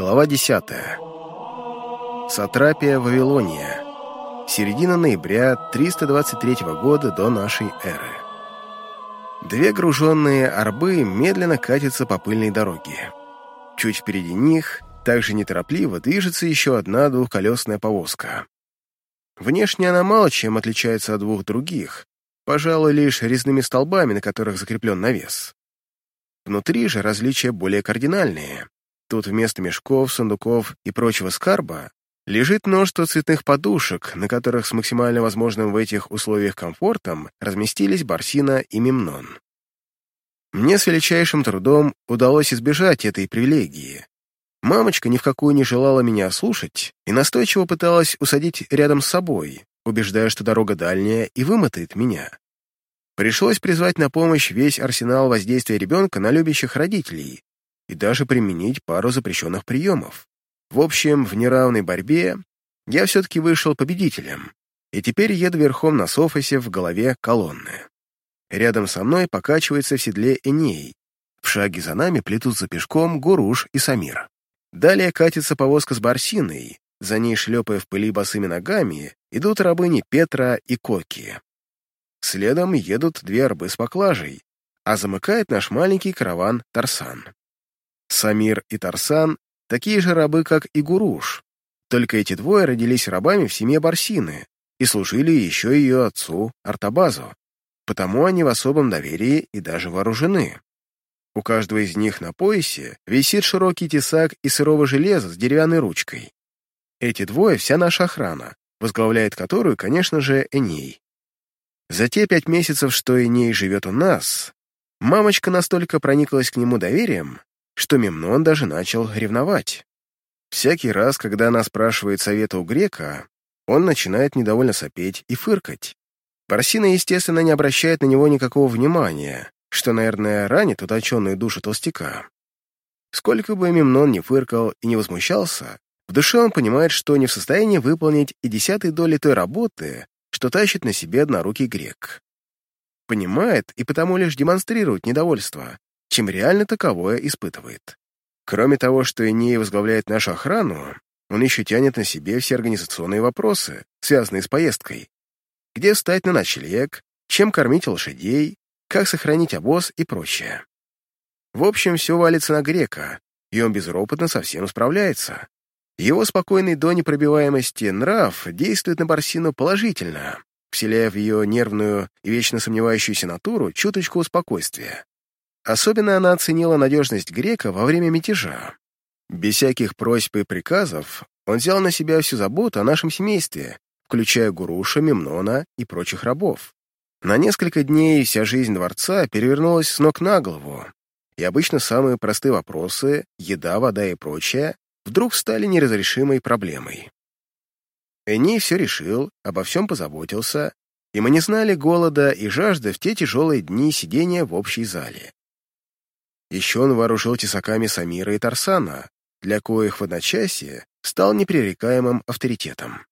Глава 10. Сатрапия Вавилония. Середина ноября 323 года до нашей эры. Две груженные арбы медленно катятся по пыльной дороге. Чуть впереди них, также неторопливо, движется еще одна двухколесная повозка. Внешне она мало чем отличается от двух других, пожалуй, лишь резными столбами, на которых закреплен навес. Внутри же различия более кардинальные. Тут вместо мешков, сундуков и прочего скарба лежит множество цветных подушек, на которых с максимально возможным в этих условиях комфортом разместились Барсина и Мемнон. Мне с величайшим трудом удалось избежать этой привилегии. Мамочка ни в какую не желала меня слушать и настойчиво пыталась усадить рядом с собой, убеждая, что дорога дальняя и вымотает меня. Пришлось призвать на помощь весь арсенал воздействия ребенка на любящих родителей, и даже применить пару запрещенных приемов. В общем, в неравной борьбе я все-таки вышел победителем, и теперь еду верхом на софосе в голове колонны. Рядом со мной покачивается в седле Эней. В шаге за нами плетутся пешком Гуруш и Самир. Далее катится повозка с Барсиной, за ней, шлепая в пыли босыми ногами, идут рабыни Петра и Коки. Следом едут две рабы с поклажей, а замыкает наш маленький караван Тарсан. Самир и Тарсан — такие же рабы, как и Гуруш, только эти двое родились рабами в семье Барсины и служили еще ее отцу Артабазу, потому они в особом доверии и даже вооружены. У каждого из них на поясе висит широкий тесак из сырого железа с деревянной ручкой. Эти двое — вся наша охрана, возглавляет которую, конечно же, Эней. За те пять месяцев, что Эней живет у нас, мамочка настолько прониклась к нему доверием, что Мемнон даже начал ревновать. Всякий раз, когда она спрашивает совета у грека, он начинает недовольно сопеть и фыркать. Парсина, естественно, не обращает на него никакого внимания, что, наверное, ранит уточенную душу толстяка. Сколько бы Мемнон не фыркал и не возмущался, в душе он понимает, что не в состоянии выполнить и десятой доли той работы, что тащит на себе однорукий грек. Понимает и потому лишь демонстрирует недовольство, чем реально таковое испытывает. Кроме того, что Эней возглавляет нашу охрану, он еще тянет на себе все организационные вопросы, связанные с поездкой. Где встать на ночлег, чем кормить лошадей, как сохранить обоз и прочее. В общем, все валится на грека, и он безропотно со всем справляется. Его спокойный до непробиваемости нрав действует на Барсину положительно, вселяя в ее нервную и вечно сомневающуюся натуру чуточку спокойствия. Особенно она оценила надежность грека во время мятежа. Без всяких просьб и приказов он взял на себя всю заботу о нашем семействе, включая Гуруша, Мемнона и прочих рабов. На несколько дней вся жизнь дворца перевернулась с ног на голову, и обычно самые простые вопросы — еда, вода и прочее — вдруг стали неразрешимой проблемой. Эней все решил, обо всем позаботился, и мы не знали голода и жажды в те тяжелые дни сидения в общей зале. Еще он вооружил тесаками Самира и Тарсана, для коих в одночасье стал непререкаемым авторитетом.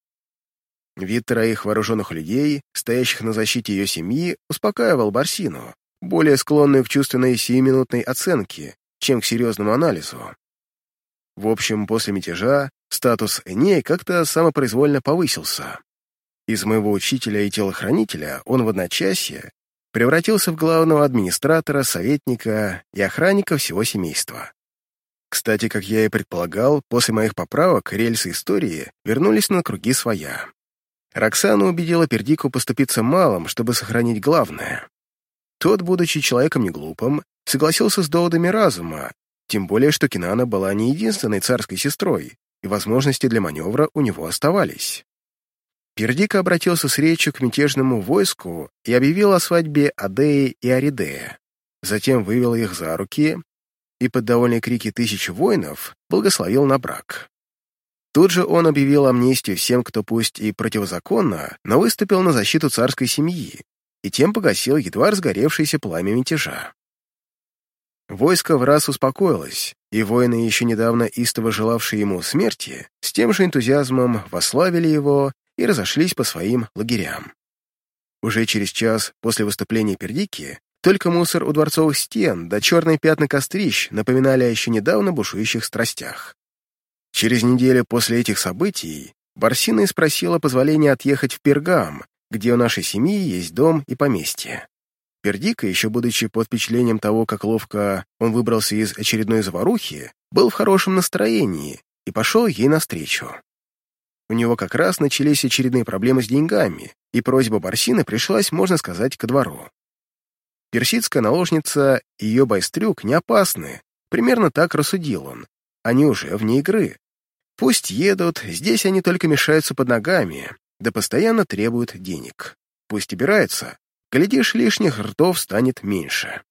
Вид троих вооруженных людей, стоящих на защите ее семьи, успокаивал Барсину, более склонную к чувственной сиюминутной оценке, чем к серьезному анализу. В общем, после мятежа статус Эней как-то самопроизвольно повысился. Из моего учителя и телохранителя он в одночасье превратился в главного администратора, советника и охранника всего семейства. Кстати, как я и предполагал, после моих поправок рельсы истории вернулись на круги своя. Роксана убедила Пердику поступиться малым, чтобы сохранить главное. Тот, будучи человеком неглупым, согласился с доводами разума, тем более, что Кинана была не единственной царской сестрой, и возможности для маневра у него оставались. Пердика обратился с речью к мятежному войску и объявил о свадьбе Адеи и Аридея. Затем вывел их за руки и под довольные крики тысяч воинов благословил на брак. Тут же он объявил амнистию всем, кто пусть и противозаконно, но выступил на защиту царской семьи, и тем погасил едва разгоревшееся пламя мятежа. Войско в раз успокоилось, и воины, еще недавно истово желавшие ему смерти, с тем же энтузиазмом вославили его и разошлись по своим лагерям. Уже через час после выступления Пердики только мусор у дворцовых стен да черные пятна кострищ напоминали о еще недавно бушующих страстях. Через неделю после этих событий Барсина спросила позволения отъехать в Пергам, где у нашей семьи есть дом и поместье. Пердика, еще будучи под впечатлением того, как ловко он выбрался из очередной заварухи, был в хорошем настроении и пошел ей навстречу. У него как раз начались очередные проблемы с деньгами, и просьба Барсины пришлась, можно сказать, ко двору. Персидская наложница и ее байстрюк не опасны, примерно так рассудил он. Они уже вне игры. Пусть едут, здесь они только мешаются под ногами, да постоянно требуют денег. Пусть убираются, глядишь, лишних ртов станет меньше.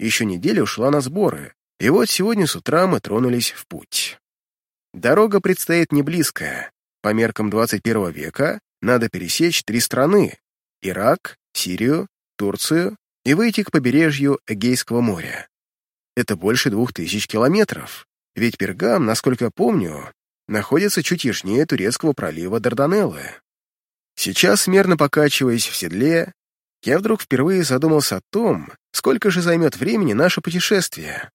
Еще неделя ушла на сборы, и вот сегодня с утра мы тронулись в путь. Дорога предстоит не близкая. По меркам 21 века надо пересечь три страны — Ирак, Сирию, Турцию и выйти к побережью Эгейского моря. Это больше двух тысяч километров, ведь Пергам, насколько помню, находится чуть южнее турецкого пролива Дарданеллы. Сейчас, мерно покачиваясь в седле, я вдруг впервые задумался о том, сколько же займет времени наше путешествие.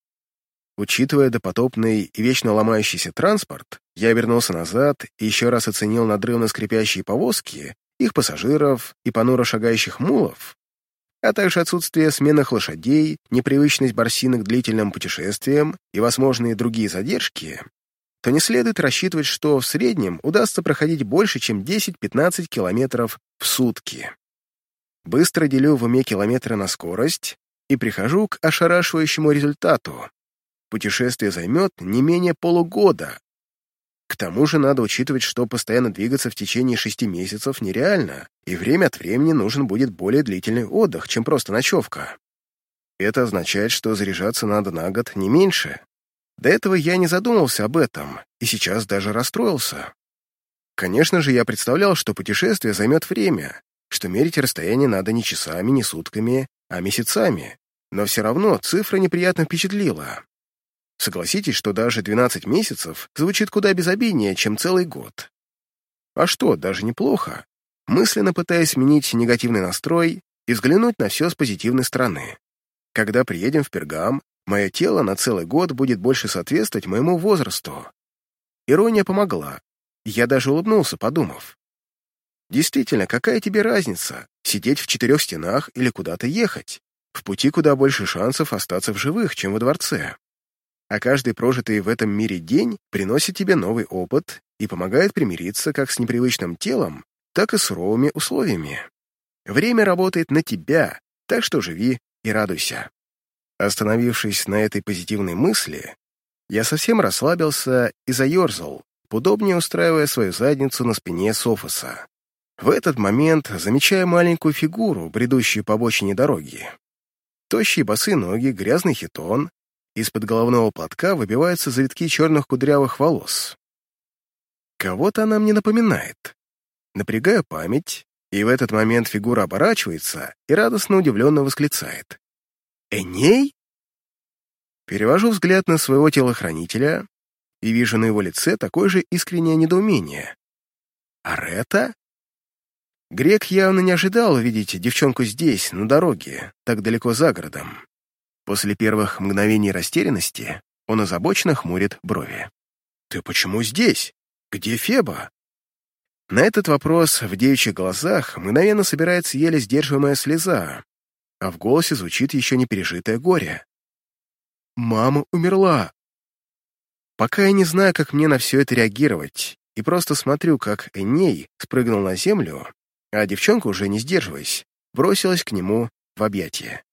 Учитывая допотопный и вечно ломающийся транспорт, я вернулся назад и еще раз оценил надрывно скрипящие повозки, их пассажиров и понуро шагающих мулов, а также отсутствие сменных лошадей, непривычность Барсины к длительным путешествиям и возможные другие задержки, то не следует рассчитывать, что в среднем удастся проходить больше, чем 10-15 километров в сутки. Быстро делю в уме километры на скорость и прихожу к ошарашивающему результату. Путешествие займет не менее полугода. К тому же надо учитывать, что постоянно двигаться в течение шести месяцев нереально, и время от времени нужен будет более длительный отдых, чем просто ночевка. Это означает, что заряжаться надо на год не меньше, до этого я не задумывался об этом, и сейчас даже расстроился. Конечно же, я представлял, что путешествие займет время, что мерить расстояние надо не часами, не сутками, а месяцами, но все равно цифра неприятно впечатлила. Согласитесь, что даже 12 месяцев звучит куда безобиднее, чем целый год. А что, даже неплохо. Мысленно пытаясь сменить негативный настрой и взглянуть на все с позитивной стороны. Когда приедем в Пергам, Мое тело на целый год будет больше соответствовать моему возрасту. Ирония помогла. Я даже улыбнулся, подумав. Действительно, какая тебе разница, сидеть в четырех стенах или куда-то ехать? В пути куда больше шансов остаться в живых, чем во дворце. А каждый прожитый в этом мире день приносит тебе новый опыт и помогает примириться как с непривычным телом, так и суровыми условиями. Время работает на тебя, так что живи и радуйся. Остановившись на этой позитивной мысли, я совсем расслабился и заерзал, удобнее устраивая свою задницу на спине Софоса. В этот момент замечаю маленькую фигуру, бредущую по обочине дороги. Тощие босые ноги, грязный хитон, из-под головного платка выбиваются завитки черных кудрявых волос. Кого-то она мне напоминает. Напрягаю память, и в этот момент фигура оборачивается и радостно удивленно восклицает. Эней? Перевожу взгляд на своего телохранителя и вижу на его лице такое же искреннее недоумение. Арета? Грек явно не ожидал увидеть девчонку здесь, на дороге, так далеко за городом. После первых мгновений растерянности он озабоченно хмурит брови. «Ты почему здесь? Где Феба?» На этот вопрос в девичьих глазах мгновенно собирается еле сдерживаемая слеза, а в голосе звучит еще не пережитое горе. «Мама умерла!» Пока я не знаю, как мне на все это реагировать, и просто смотрю, как Эней спрыгнул на землю, а девчонка, уже не сдерживаясь, бросилась к нему в объятия.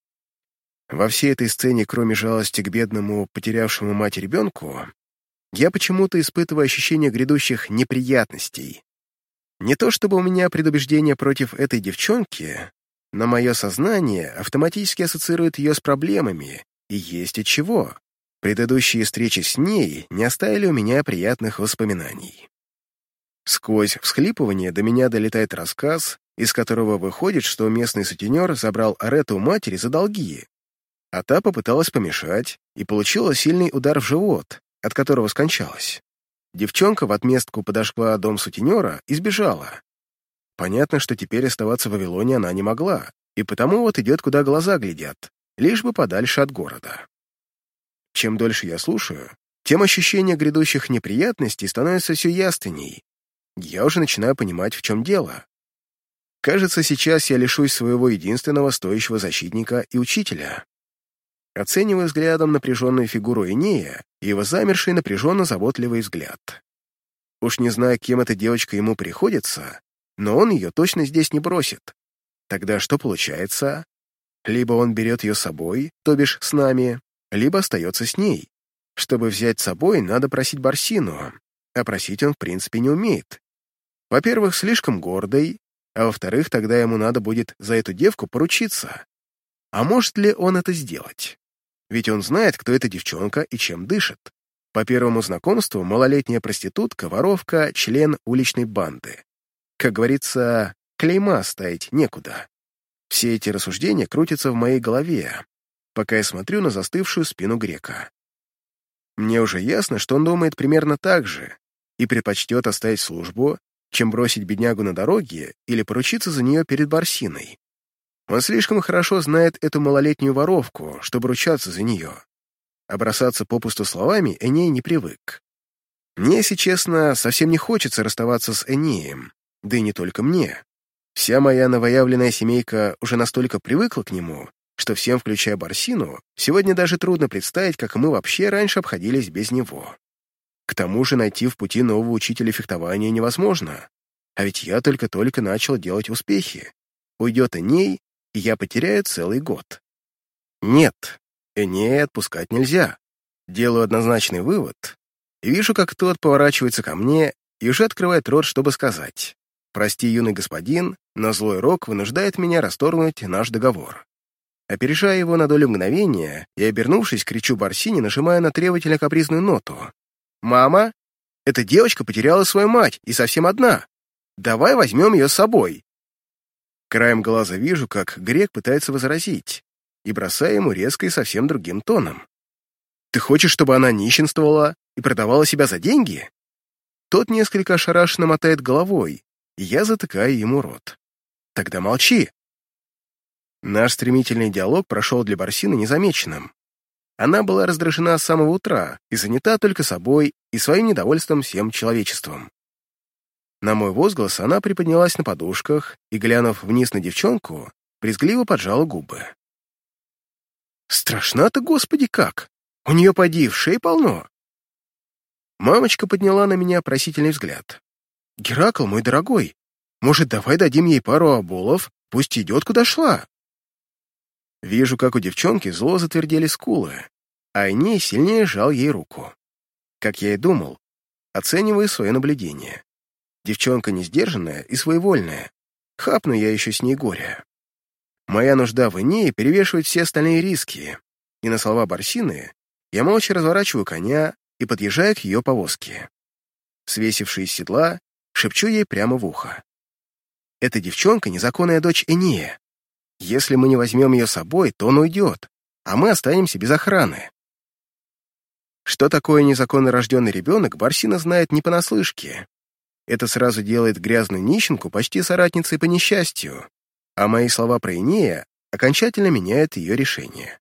Во всей этой сцене, кроме жалости к бедному, потерявшему мать ребенку, я почему-то испытываю ощущение грядущих неприятностей. Не то чтобы у меня предубеждение против этой девчонки, но мое сознание автоматически ассоциирует ее с проблемами, и есть от чего. Предыдущие встречи с ней не оставили у меня приятных воспоминаний. Сквозь всхлипывание до меня долетает рассказ, из которого выходит, что местный сутенер забрал Арету матери за долги, а та попыталась помешать и получила сильный удар в живот, от которого скончалась. Девчонка в отместку подошла дом сутенера и сбежала, Понятно, что теперь оставаться в Вавилоне она не могла, и потому вот идет, куда глаза глядят, лишь бы подальше от города. Чем дольше я слушаю, тем ощущение грядущих неприятностей становится все ясней. Я уже начинаю понимать, в чем дело. Кажется, сейчас я лишусь своего единственного стоящего защитника и учителя. Оцениваю взглядом напряженную фигуру Энея и его замерший напряженно-заботливый взгляд. Уж не знаю, кем эта девочка ему приходится, но он ее точно здесь не бросит. Тогда что получается? Либо он берет ее с собой, то бишь с нами, либо остается с ней. Чтобы взять с собой, надо просить Барсину, а просить он в принципе не умеет. Во-первых, слишком гордый, а во-вторых, тогда ему надо будет за эту девку поручиться. А может ли он это сделать? Ведь он знает, кто эта девчонка и чем дышит. По первому знакомству малолетняя проститутка, воровка, член уличной банды. Как говорится, клейма ставить некуда. Все эти рассуждения крутятся в моей голове, пока я смотрю на застывшую спину грека. Мне уже ясно, что он думает примерно так же и предпочтет оставить службу, чем бросить беднягу на дороге или поручиться за нее перед Барсиной. Он слишком хорошо знает эту малолетнюю воровку, чтобы ручаться за нее. А попусту словами Эней не привык. Мне, если честно, совсем не хочется расставаться с Энеем, да и не только мне. Вся моя новоявленная семейка уже настолько привыкла к нему, что всем, включая Барсину, сегодня даже трудно представить, как мы вообще раньше обходились без него. К тому же найти в пути нового учителя фехтования невозможно. А ведь я только-только начал делать успехи. Уйдет Эней, и я потеряю целый год. Нет, Энея отпускать нельзя. Делаю однозначный вывод. И вижу, как тот поворачивается ко мне и уже открывает рот, чтобы сказать. «Прости, юный господин, но злой рок вынуждает меня расторгнуть наш договор». Опережая его на долю мгновения и, обернувшись, кричу Барсине, нажимая на требовательно капризную ноту. «Мама, эта девочка потеряла свою мать и совсем одна. Давай возьмем ее с собой». Краем глаза вижу, как грек пытается возразить, и бросаю ему резко и совсем другим тоном. «Ты хочешь, чтобы она нищенствовала и продавала себя за деньги?» Тот несколько ошарашенно мотает головой, и я затыкаю ему рот. «Тогда молчи!» Наш стремительный диалог прошел для Барсины незамеченным. Она была раздражена с самого утра и занята только собой и своим недовольством всем человечеством. На мой возглас она приподнялась на подушках и, глянув вниз на девчонку, брезгливо поджала губы. «Страшна-то, господи, как! У нее, поди, в шее полно!» Мамочка подняла на меня просительный взгляд. «Геракл, мой дорогой, может, давай дадим ей пару оболов, пусть идет, куда шла?» Вижу, как у девчонки зло затвердели скулы, а Айней сильнее сжал ей руку. Как я и думал, оцениваю свое наблюдение. Девчонка несдержанная и своевольная. Хапну я еще с ней горе. Моя нужда в Инее перевешивает все остальные риски, и на слова Барсины я молча разворачиваю коня и подъезжаю к ее повозке. Свесившись с седла, шепчу ей прямо в ухо. Эта девчонка — незаконная дочь Энея. Если мы не возьмем ее с собой, то он уйдет, а мы останемся без охраны. Что такое незаконно рожденный ребенок, Барсина знает не понаслышке. Это сразу делает грязную нищенку почти соратницей по несчастью, а мои слова про Инея окончательно меняют ее решение.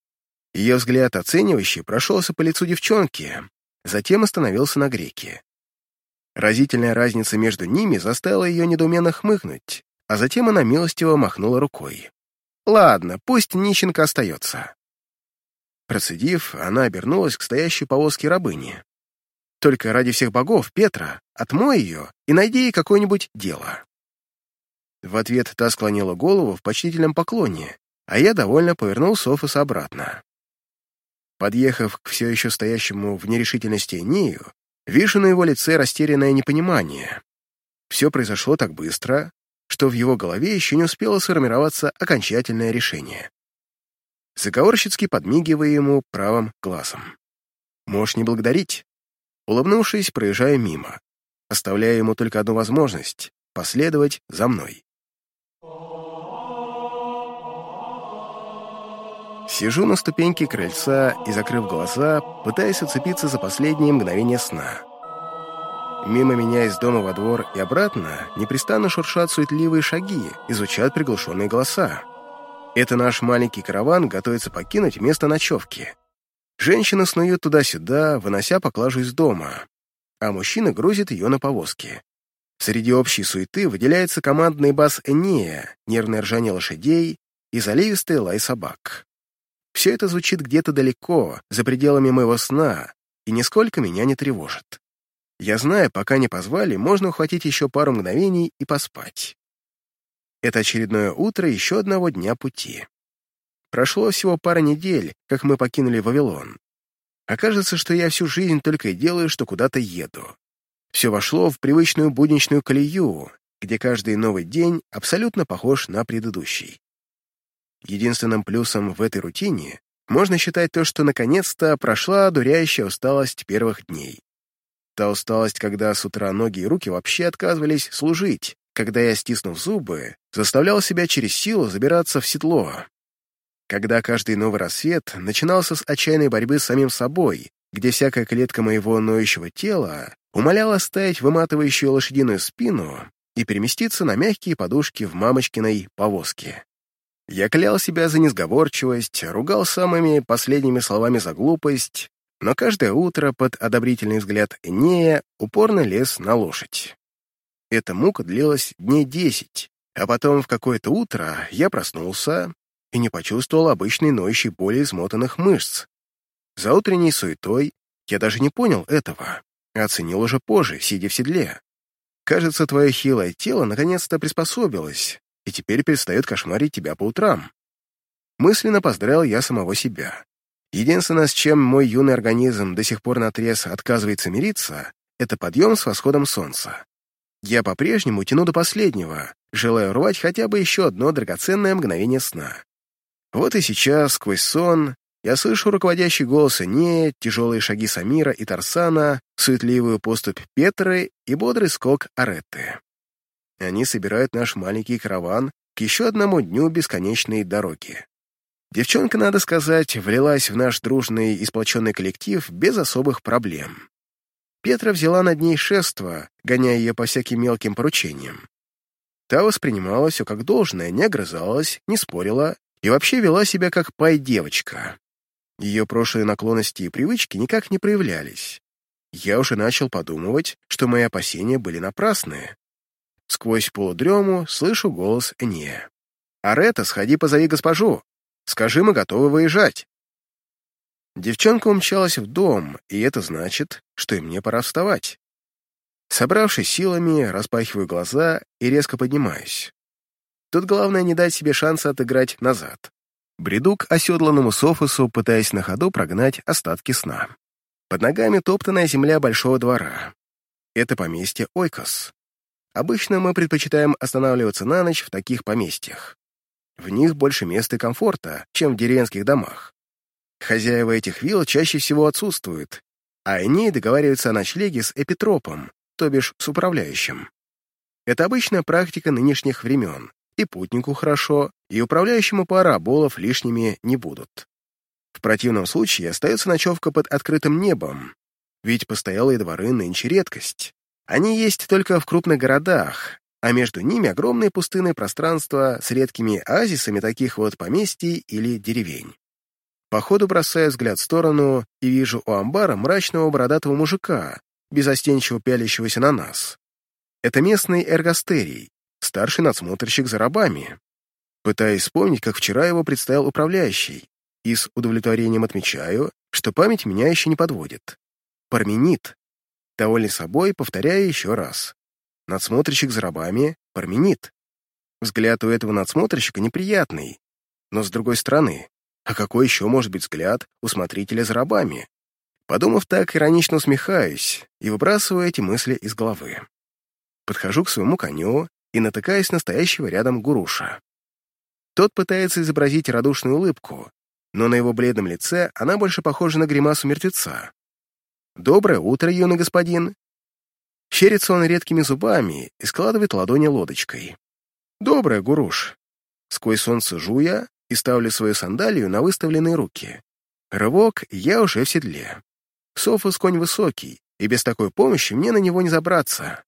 Ее взгляд оценивающий прошелся по лицу девчонки, затем остановился на греке. Разительная разница между ними заставила ее недоуменно хмыкнуть, а затем она милостиво махнула рукой. Ладно, пусть нищенка остается. Процедив, она обернулась к стоящей повозке рабыни. Только ради всех богов, Петра, отмой ее и найди ей какое-нибудь дело. В ответ та склонила голову в почтительном поклоне, а я довольно повернул Софуса обратно. Подъехав к все еще стоящему в нерешительности Энею, вижу на его лице растерянное непонимание. Все произошло так быстро, что в его голове еще не успело сформироваться окончательное решение. Заговорщицки подмигивая ему правым глазом. «Можешь не благодарить». Улыбнувшись, проезжаю мимо, оставляя ему только одну возможность — последовать за мной. Сижу на ступеньке крыльца и, закрыв глаза, пытаясь уцепиться за последние мгновения сна. Мимо меня из дома во двор и обратно непрестанно шуршат суетливые шаги, изучают приглушенные голоса. Это наш маленький караван готовится покинуть место ночевки. Женщина снует туда-сюда, вынося поклажу из дома, а мужчина грузит ее на повозки. Среди общей суеты выделяется командный бас Энея, нервное ржание лошадей и заливистый лай собак. Все это звучит где-то далеко, за пределами моего сна, и нисколько меня не тревожит. Я знаю, пока не позвали, можно ухватить еще пару мгновений и поспать. Это очередное утро еще одного дня пути. Прошло всего пара недель, как мы покинули Вавилон. Окажется, что я всю жизнь только и делаю, что куда-то еду. Все вошло в привычную будничную колею, где каждый новый день абсолютно похож на предыдущий. Единственным плюсом в этой рутине можно считать то, что наконец-то прошла одуряющая усталость первых дней. Та усталость, когда с утра ноги и руки вообще отказывались служить, когда я, стиснув зубы, заставлял себя через силу забираться в седло, когда каждый новый рассвет начинался с отчаянной борьбы с самим собой, где всякая клетка моего ноющего тела умоляла ставить выматывающую лошадиную спину и переместиться на мягкие подушки в мамочкиной повозке. Я клял себя за несговорчивость, ругал самыми последними словами за глупость, но каждое утро под одобрительный взгляд Энея упорно лез на лошадь. Эта мука длилась дней десять, а потом в какое-то утро я проснулся, и не почувствовал обычной ноющей боли измотанных мышц. За утренней суетой я даже не понял этого, а оценил уже позже, сидя в седле. Кажется, твое хилое тело наконец-то приспособилось, и теперь перестает кошмарить тебя по утрам. Мысленно поздравил я самого себя. Единственное, с чем мой юный организм до сих пор наотрез отказывается мириться, это подъем с восходом солнца. Я по-прежнему тяну до последнего, желая урвать хотя бы еще одно драгоценное мгновение сна. Вот и сейчас, сквозь сон, я слышу руководящий голос Энея, тяжелые шаги Самира и Тарсана, суетливую поступь Петры и бодрый скок Аретты. Они собирают наш маленький караван к еще одному дню бесконечной дороги. Девчонка, надо сказать, влилась в наш дружный и сплоченный коллектив без особых проблем. Петра взяла над ней шество, гоняя ее по всяким мелким поручениям. Та воспринимала все как должное, не огрызалась, не спорила и вообще вела себя как пай-девочка. Ее прошлые наклонности и привычки никак не проявлялись. Я уже начал подумывать, что мои опасения были напрасны. Сквозь полудрему слышу голос Энея. «Арета, сходи позови госпожу. Скажи, мы готовы выезжать». Девчонка умчалась в дом, и это значит, что и мне пора вставать. Собравшись силами, распахиваю глаза и резко поднимаюсь. Тут главное не дать себе шанса отыграть назад. Бреду к оседланному софусу, пытаясь на ходу прогнать остатки сна. Под ногами топтанная земля большого двора. Это поместье Ойкос. Обычно мы предпочитаем останавливаться на ночь в таких поместьях. В них больше места и комфорта, чем в деревенских домах. Хозяева этих вилл чаще всего отсутствуют, а они договариваются о ночлеге с эпитропом, то бишь с управляющим. Это обычная практика нынешних времен, и путнику хорошо, и управляющему пара болов лишними не будут. В противном случае остается ночевка под открытым небом, ведь постоялые дворы нынче редкость. Они есть только в крупных городах, а между ними огромные пустынные пространства с редкими оазисами таких вот поместий или деревень. По ходу бросаю взгляд в сторону и вижу у амбара мрачного бородатого мужика, безостенчиво пялящегося на нас. Это местный эргостерий, старший надсмотрщик за рабами. Пытаясь вспомнить, как вчера его представил управляющий, и с удовлетворением отмечаю, что память меня еще не подводит. Парменит. Довольный собой, повторяю еще раз. Надсмотрщик за рабами — парменит. Взгляд у этого надсмотрщика неприятный, но с другой стороны, а какой еще может быть взгляд у смотрителя за рабами? Подумав так, иронично усмехаюсь и выбрасываю эти мысли из головы. Подхожу к своему коню и натыкаясь на стоящего рядом Гуруша. Тот пытается изобразить радушную улыбку, но на его бледном лице она больше похожа на гримасу мертвеца. «Доброе утро, юный господин!» Щерится он редкими зубами и складывает ладони лодочкой. «Доброе, Гуруш!» Сквозь солнце жуя и ставлю свою сандалию на выставленные руки. Рывок, я уже в седле. Софус конь высокий, и без такой помощи мне на него не забраться.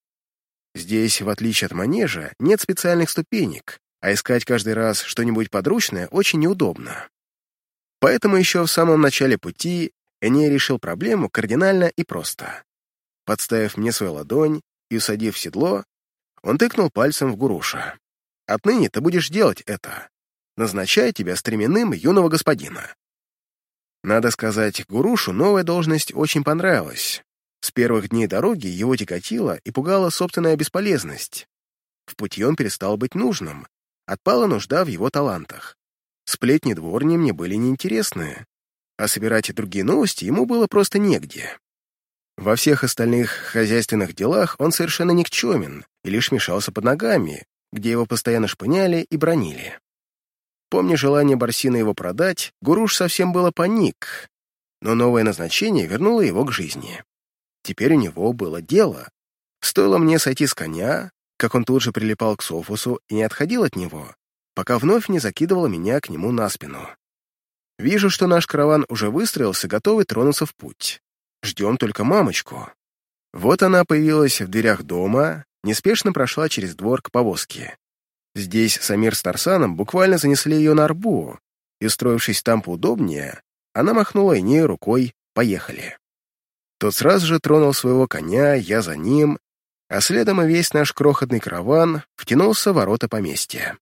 Здесь, в отличие от манежа, нет специальных ступенек, а искать каждый раз что-нибудь подручное очень неудобно. Поэтому еще в самом начале пути Эней решил проблему кардинально и просто. Подставив мне свою ладонь и усадив седло, он тыкнул пальцем в Гуруша. «Отныне ты будешь делать это. Назначаю тебя стременным юного господина». Надо сказать, Гурушу новая должность очень понравилась. С первых дней дороги его тяготила и пугала собственная бесполезность. В пути он перестал быть нужным, отпала нужда в его талантах. Сплетни дворни мне были неинтересны, а собирать другие новости ему было просто негде. Во всех остальных хозяйственных делах он совершенно никчемен и лишь мешался под ногами, где его постоянно шпыняли и бронили. Помня желание Барсина его продать, Гуруш совсем было паник, но новое назначение вернуло его к жизни. Теперь у него было дело. Стоило мне сойти с коня, как он тут же прилипал к Софусу и не отходил от него, пока вновь не закидывал меня к нему на спину. Вижу, что наш караван уже выстроился, готовый тронуться в путь. Ждем только мамочку. Вот она появилась в дверях дома, неспешно прошла через двор к повозке. Здесь Самир с Тарсаном буквально занесли ее на арбу, и, устроившись там поудобнее, она махнула и ней рукой «поехали». Тот сразу же тронул своего коня, я за ним, а следом и весь наш крохотный караван втянулся в ворота поместья.